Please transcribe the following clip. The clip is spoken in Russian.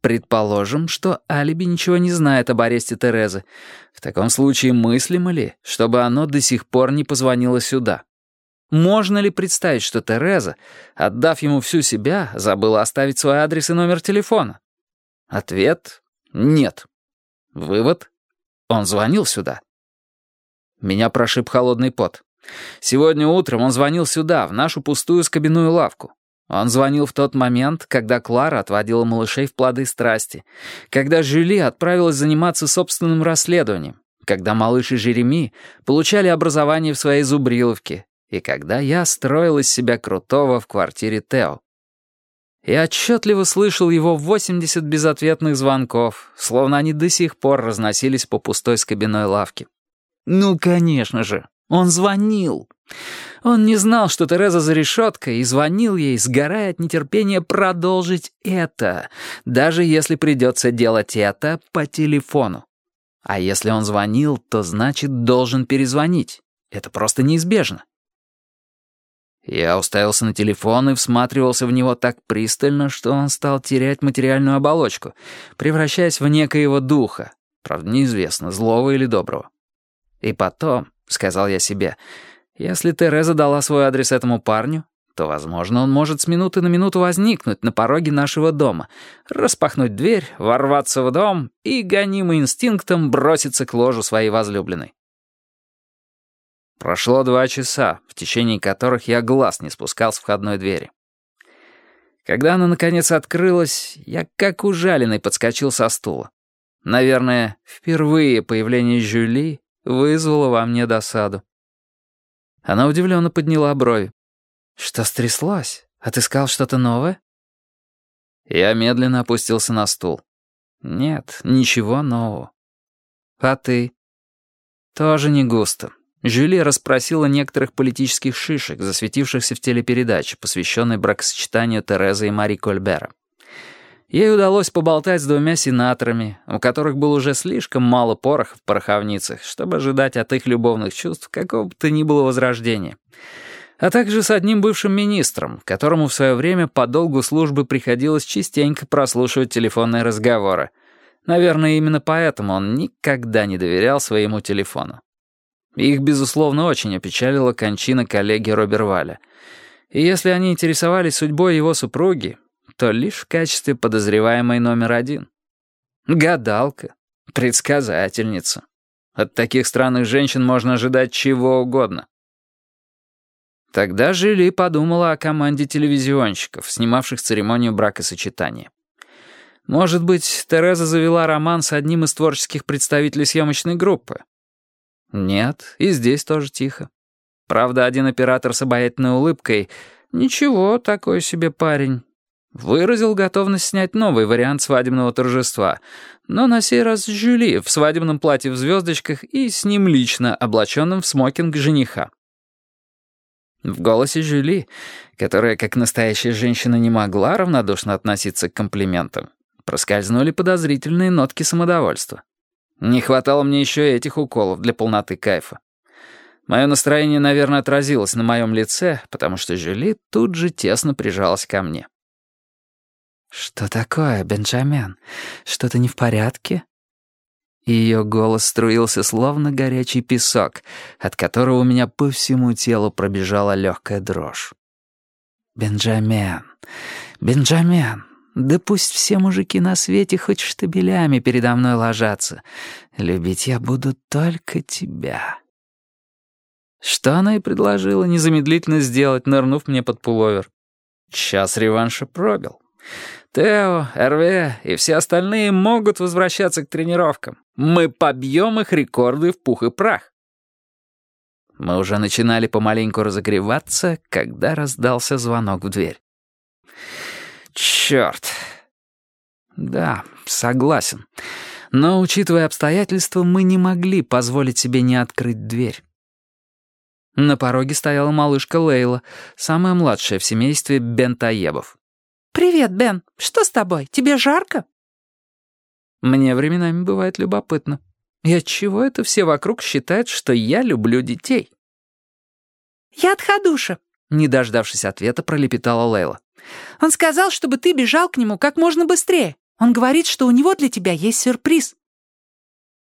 Предположим, что алиби ничего не знает об аресте Терезы. В таком случае мыслимо ли, чтобы оно до сих пор не позвонило сюда? Можно ли представить, что Тереза, отдав ему всю себя, забыла оставить свой адрес и номер телефона? Ответ — нет. Вывод — он звонил сюда. Меня прошиб холодный пот. Сегодня утром он звонил сюда, в нашу пустую скобяную лавку. Он звонил в тот момент, когда Клара отводила малышей в плоды страсти, когда Жюли отправилась заниматься собственным расследованием, когда малыш и Жереми получали образование в своей зубриловке, и когда я строил из себя крутого в квартире Тео. Я отчетливо слышал его 80 безответных звонков, словно они до сих пор разносились по пустой скобяной лавке. Ну, конечно же, он звонил. Он не знал, что Тереза за решеткой, и звонил ей, сгорая от нетерпения продолжить это, даже если придется делать это по телефону. А если он звонил, то значит должен перезвонить. Это просто неизбежно. Я уставился на телефон и всматривался в него так пристально, что он стал терять материальную оболочку, превращаясь в некоего духа, правда неизвестно, злого или доброго. И потом, — сказал я себе, — если Тереза дала свой адрес этому парню, то, возможно, он может с минуты на минуту возникнуть на пороге нашего дома, распахнуть дверь, ворваться в дом и, гонимый инстинктом, броситься к ложу своей возлюбленной. Прошло два часа, в течение которых я глаз не спускал с входной двери. Когда она, наконец, открылась, я как ужаленный подскочил со стула. Наверное, впервые появление Жюли вызвало во мне досаду. Она удивленно подняла брови. «Что стряслось? Отыскал что-то новое?» Я медленно опустился на стул. «Нет, ничего нового». «А ты?» «Тоже не густо». Жюли расспросила некоторых политических шишек, засветившихся в телепередаче, посвященной бракосочетанию Терезы и Мари Кольбера. Ей удалось поболтать с двумя сенаторами, у которых было уже слишком мало пороха в пороховницах, чтобы ожидать от их любовных чувств какого бы то ни было возрождения. А также с одним бывшим министром, которому в свое время по долгу службы приходилось частенько прослушивать телефонные разговоры. Наверное, именно поэтому он никогда не доверял своему телефону. Их, безусловно, очень опечалила кончина коллеги Роберваля. И если они интересовались судьбой его супруги, то лишь в качестве подозреваемой номер один. Гадалка, предсказательница. От таких странных женщин можно ожидать чего угодно. Тогда Жили подумала о команде телевизионщиков, снимавших церемонию бракосочетания. Может быть, Тереза завела роман с одним из творческих представителей съемочной группы? Нет, и здесь тоже тихо. Правда, один оператор с обаятельной улыбкой «Ничего, такой себе парень, Выразил готовность снять новый вариант свадебного торжества, но на сей раз Жюли в свадебном платье в звездочках и с ним лично, облаченным в смокинг жениха. В голосе Жюли, которая, как настоящая женщина, не могла равнодушно относиться к комплиментам, проскользнули подозрительные нотки самодовольства. Не хватало мне еще этих уколов для полноты кайфа. Мое настроение, наверное, отразилось на моем лице, потому что Жюли тут же тесно прижалась ко мне. «Что такое, Бенджамин? Что-то не в порядке?» Ее голос струился словно горячий песок, от которого у меня по всему телу пробежала легкая дрожь. «Бенджамин, Бенджамин, да пусть все мужики на свете хоть штабелями передо мной ложатся. Любить я буду только тебя». Что она и предложила незамедлительно сделать, нырнув мне под пуловер. Час реванша пробил. Тео, РВ и все остальные могут возвращаться к тренировкам. Мы побьем их рекорды в пух и прах. Мы уже начинали помаленьку разогреваться, когда раздался звонок в дверь. Черт. Да, согласен. Но, учитывая обстоятельства, мы не могли позволить себе не открыть дверь. На пороге стояла малышка Лейла, самая младшая в семействе Бентаебов. «Привет, Бен. Что с тобой? Тебе жарко?» Мне временами бывает любопытно. И отчего это все вокруг считают, что я люблю детей? «Я от Хадуша», — не дождавшись ответа, пролепетала Лейла. «Он сказал, чтобы ты бежал к нему как можно быстрее. Он говорит, что у него для тебя есть сюрприз».